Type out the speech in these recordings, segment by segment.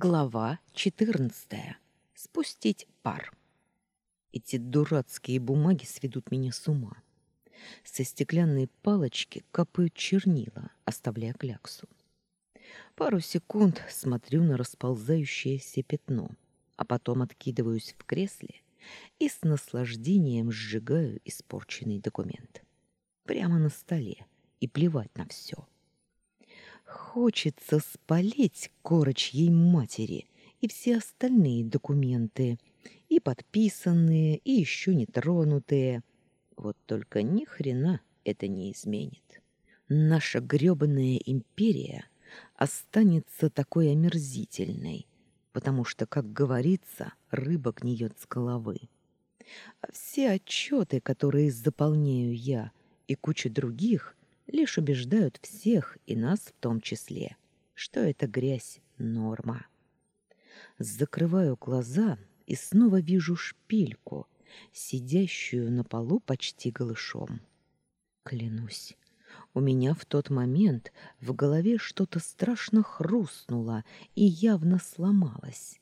Глава 14. Спустить пар. Эти дурацкие бумаги сведут меня с ума. Со стеклянной палочки капают чернила, оставляя кляксу. Пару секунд смотрю на расползающееся пятно, а потом откидываюсь в кресле и с наслаждением сжигаю испорченный документ. Прямо на столе и плевать на все. Хочется спалить корочьей матери и все остальные документы, и подписанные, и еще не тронутые. Вот только ни хрена это не изменит. Наша грёбаная империя останется такой омерзительной, потому что, как говорится, рыба гниет с головы. А все отчеты, которые заполняю я, и куча других, лишь убеждают всех, и нас в том числе, что эта грязь — норма. Закрываю глаза и снова вижу шпильку, сидящую на полу почти голышом. Клянусь, у меня в тот момент в голове что-то страшно хрустнуло и явно сломалось,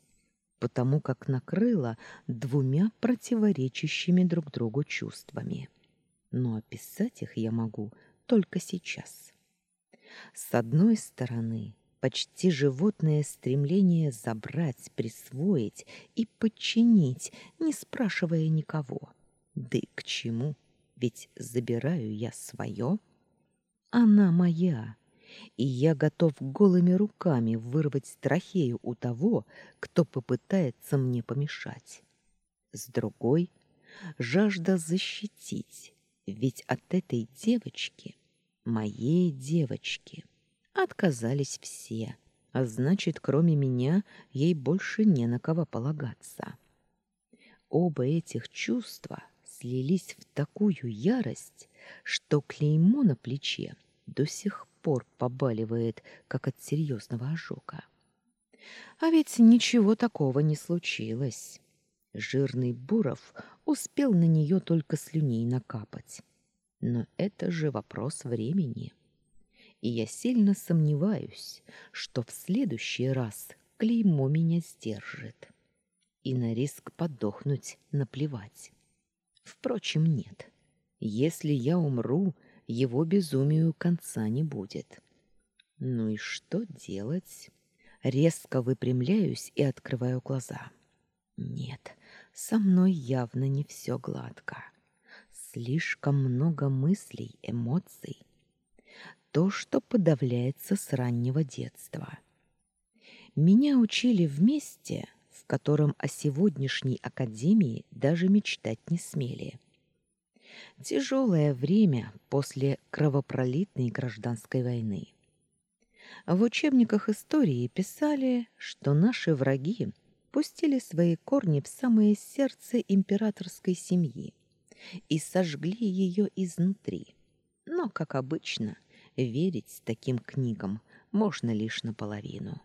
потому как накрыло двумя противоречащими друг другу чувствами. Но описать их я могу — только сейчас. С одной стороны, почти животное стремление забрать, присвоить и подчинить, не спрашивая никого. Да и к чему? Ведь забираю я свое. Она моя, и я готов голыми руками вырвать трахею у того, кто попытается мне помешать. С другой — жажда защитить, ведь от этой девочки, моей девочки, отказались все, а значит, кроме меня, ей больше не на кого полагаться. Оба этих чувства слились в такую ярость, что клеймо на плече до сих пор побаливает, как от серьезного ожога. А ведь ничего такого не случилось. Жирный Буров успел на нее только слюней накапать. Но это же вопрос времени. И я сильно сомневаюсь, что в следующий раз клеймо меня сдержит. И на риск подохнуть наплевать. Впрочем, нет. Если я умру, его безумию конца не будет. Ну и что делать? Резко выпрямляюсь и открываю глаза. Нет, со мной явно не все гладко. Слишком много мыслей, эмоций. То, что подавляется с раннего детства. Меня учили вместе, в котором о сегодняшней академии даже мечтать не смели. Тяжелое время после кровопролитной гражданской войны. В учебниках истории писали, что наши враги пустили свои корни в самое сердце императорской семьи и сожгли ее изнутри. Но, как обычно, верить таким книгам можно лишь наполовину.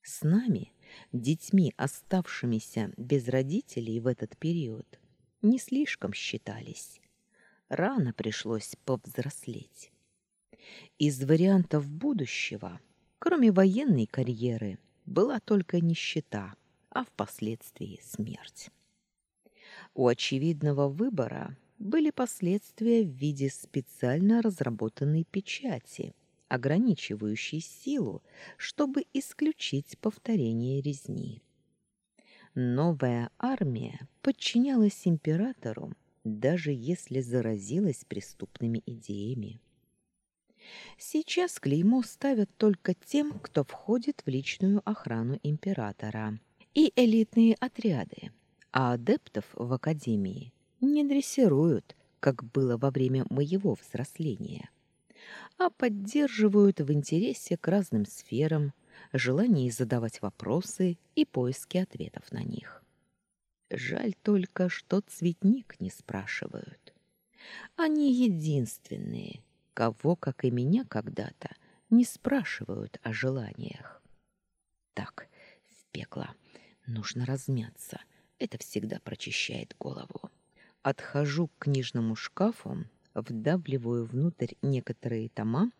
С нами, детьми, оставшимися без родителей в этот период, не слишком считались. Рано пришлось повзрослеть. Из вариантов будущего, кроме военной карьеры, была только нищета – а впоследствии смерть. У очевидного выбора были последствия в виде специально разработанной печати, ограничивающей силу, чтобы исключить повторение резни. Новая армия подчинялась императору, даже если заразилась преступными идеями. Сейчас клеймо ставят только тем, кто входит в личную охрану императора, и элитные отряды, а адептов в академии не дрессируют, как было во время моего взросления, а поддерживают в интересе к разным сферам, желании задавать вопросы и поиски ответов на них. Жаль только, что цветник не спрашивают. Они единственные, кого, как и меня когда-то, не спрашивают о желаниях. Так, в пекло. Нужно размяться. Это всегда прочищает голову. Отхожу к книжному шкафу, вдавливаю внутрь некоторые тома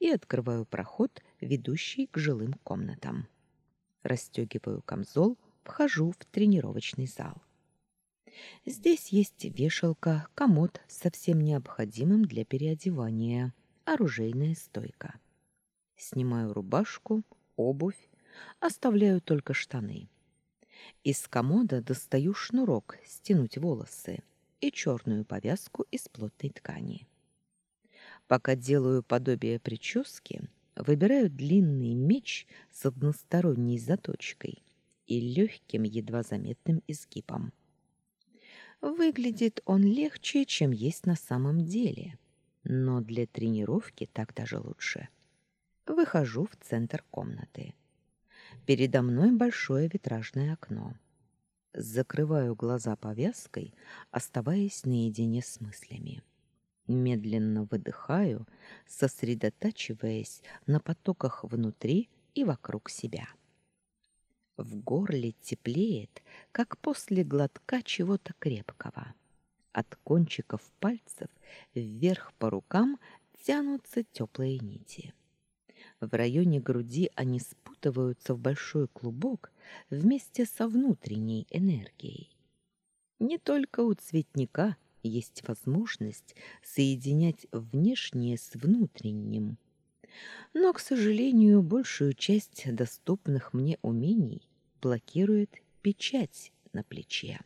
и открываю проход, ведущий к жилым комнатам. Расстегиваю камзол, вхожу в тренировочный зал. Здесь есть вешалка, комод со всем необходимым для переодевания, оружейная стойка. Снимаю рубашку, обувь, оставляю только штаны. Из комода достаю шнурок стянуть волосы и черную повязку из плотной ткани. Пока делаю подобие прически, выбираю длинный меч с односторонней заточкой и легким, едва заметным изгибом. Выглядит он легче, чем есть на самом деле, но для тренировки так даже лучше. Выхожу в центр комнаты. Передо мной большое витражное окно. Закрываю глаза повязкой, оставаясь наедине с мыслями. Медленно выдыхаю, сосредотачиваясь на потоках внутри и вокруг себя. В горле теплеет, как после глотка чего-то крепкого. От кончиков пальцев вверх по рукам тянутся теплые нити. В районе груди они спутываются в большой клубок вместе со внутренней энергией. Не только у цветника есть возможность соединять внешнее с внутренним. Но, к сожалению, большую часть доступных мне умений блокирует печать на плече.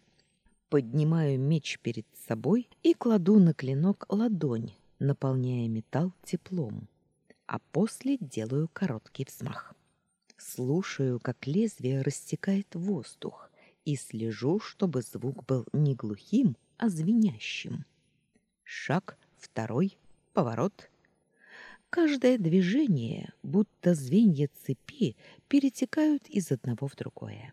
Поднимаю меч перед собой и кладу на клинок ладонь, наполняя металл теплом, а после делаю короткий взмах. Слушаю, как лезвие рассекает воздух, и слежу, чтобы звук был не глухим, а звенящим. Шаг, второй, поворот. Каждое движение, будто звенья цепи, перетекают из одного в другое.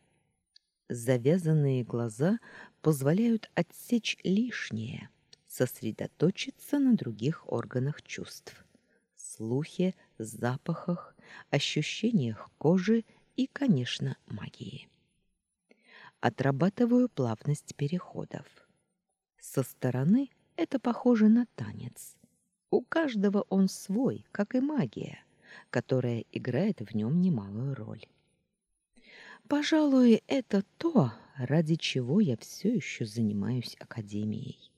Завязанные глаза позволяют отсечь лишнее, сосредоточиться на других органах чувств. Слухе, запахах, ощущениях кожи и, конечно, магии. Отрабатываю плавность переходов. Со стороны это похоже на танец. У каждого он свой, как и магия, которая играет в нем немалую роль. Пожалуй, это то, ради чего я все еще занимаюсь академией.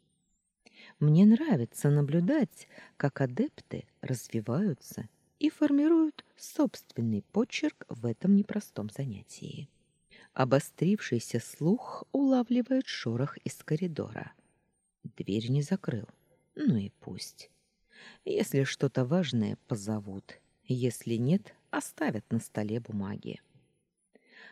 Мне нравится наблюдать, как адепты развиваются и формируют собственный почерк в этом непростом занятии. Обострившийся слух улавливает шорох из коридора — Дверь не закрыл. Ну и пусть. Если что-то важное, позовут. Если нет, оставят на столе бумаги.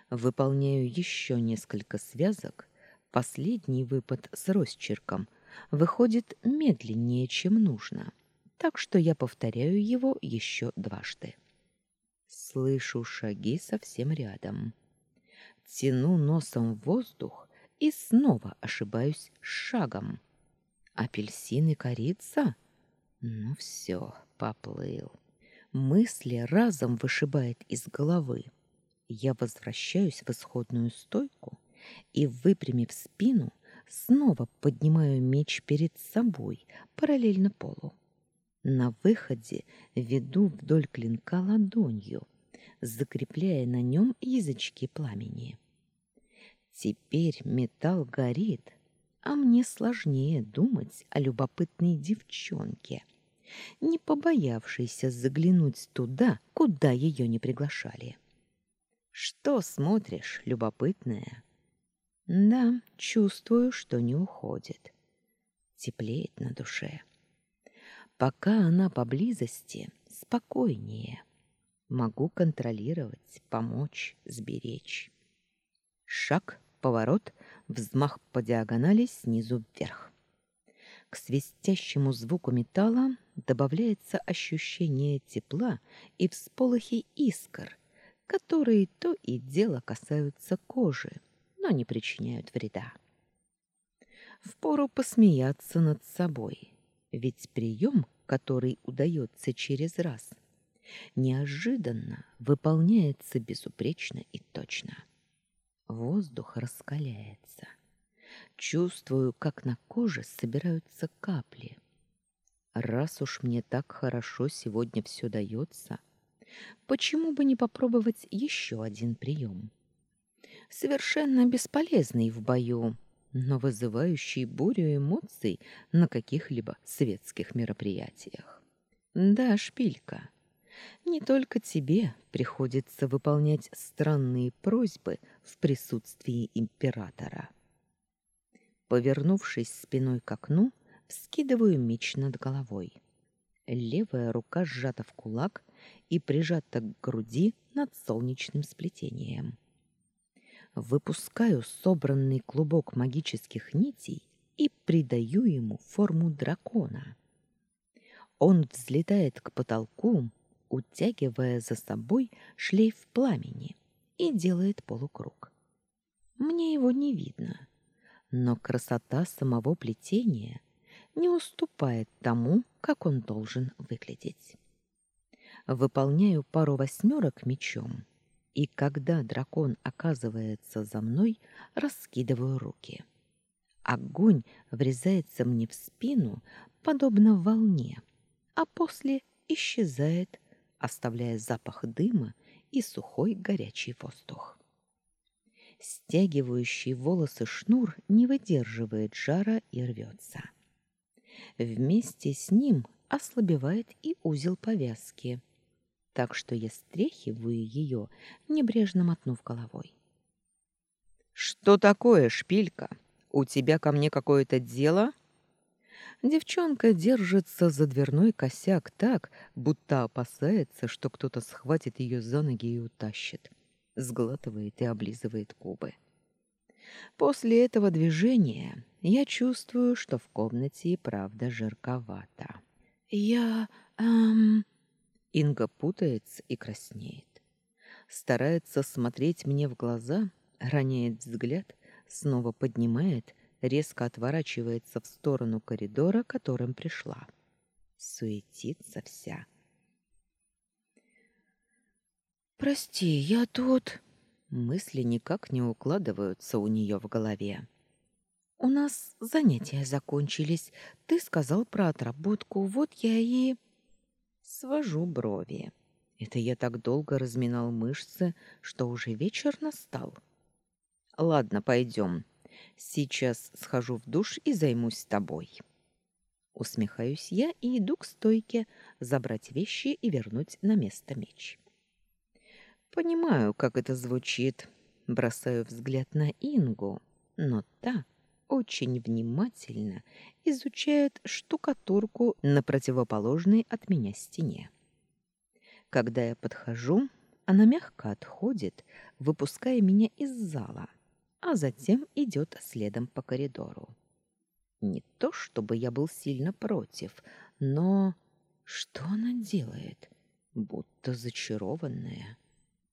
Выполняю еще несколько связок. Последний выпад с росчерком выходит медленнее, чем нужно. Так что я повторяю его еще дважды. Слышу шаги совсем рядом. Тяну носом в воздух и снова ошибаюсь шагом. Апельсин и корица? Ну все, поплыл. Мысли разом вышибает из головы. Я возвращаюсь в исходную стойку и, выпрямив спину, снова поднимаю меч перед собой, параллельно полу. На выходе веду вдоль клинка ладонью, закрепляя на нем язычки пламени. Теперь металл горит, а мне сложнее думать о любопытной девчонке, не побоявшейся заглянуть туда, куда ее не приглашали. Что смотришь, любопытная? Да, чувствую, что не уходит. Теплеет на душе. Пока она поблизости, спокойнее. Могу контролировать, помочь, сберечь. Шаг, поворот, взмах по диагонали снизу вверх. К свистящему звуку металла добавляется ощущение тепла и всполохи искр, которые то и дело касаются кожи, но не причиняют вреда. Впору посмеяться над собой, ведь прием, который удается через раз, неожиданно выполняется безупречно и точно. Воздух раскаляется. Чувствую, как на коже собираются капли. Раз уж мне так хорошо сегодня все дается, Почему бы не попробовать еще один прием? Совершенно бесполезный в бою, но вызывающий бурю эмоций на каких-либо светских мероприятиях. Да, шпилька, не только тебе приходится выполнять странные просьбы в присутствии императора. Повернувшись спиной к окну, вскидываю меч над головой. Левая рука сжата в кулак и прижата к груди над солнечным сплетением. Выпускаю собранный клубок магических нитей и придаю ему форму дракона. Он взлетает к потолку, утягивая за собой шлейф пламени, и делает полукруг. Мне его не видно, но красота самого плетения не уступает тому, как он должен выглядеть. Выполняю пару восьмерок мечом, и когда дракон оказывается за мной, раскидываю руки. Огонь врезается мне в спину, подобно волне, а после исчезает, оставляя запах дыма и сухой горячий воздух. Стягивающий волосы шнур не выдерживает жара и рвется. Вместе с ним ослабевает и узел повязки, так что я стряхиваю ее, небрежно мотнув головой. «Что такое, шпилька? У тебя ко мне какое-то дело?» Девчонка держится за дверной косяк так, будто опасается, что кто-то схватит ее за ноги и утащит. Сглатывает и облизывает губы. После этого движения я чувствую, что в комнате и правда жарковато. Я... эм... Инга путается и краснеет. Старается смотреть мне в глаза, роняет взгляд, снова поднимает резко отворачивается в сторону коридора, которым пришла. Суетится вся. «Прости, я тут...» Мысли никак не укладываются у нее в голове. «У нас занятия закончились. Ты сказал про отработку, вот я и...» Свожу брови. Это я так долго разминал мышцы, что уже вечер настал. «Ладно, пойдем. Сейчас схожу в душ и займусь тобой. Усмехаюсь я и иду к стойке, забрать вещи и вернуть на место меч. Понимаю, как это звучит. Бросаю взгляд на Ингу, но та очень внимательно изучает штукатурку на противоположной от меня стене. Когда я подхожу, она мягко отходит, выпуская меня из зала — а затем идет следом по коридору. Не то чтобы я был сильно против, но что она делает? Будто зачарованная.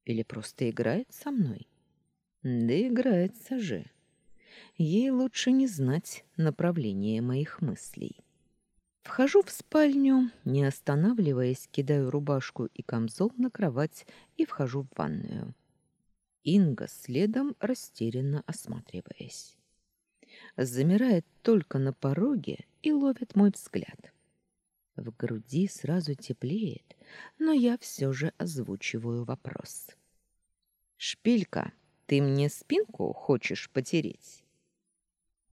Или просто играет со мной? Да играется же. Ей лучше не знать направление моих мыслей. Вхожу в спальню, не останавливаясь, кидаю рубашку и камзол на кровать и вхожу в ванную. Инга следом растерянно осматриваясь. Замирает только на пороге и ловит мой взгляд. В груди сразу теплеет, но я все же озвучиваю вопрос. «Шпилька, ты мне спинку хочешь потереть?»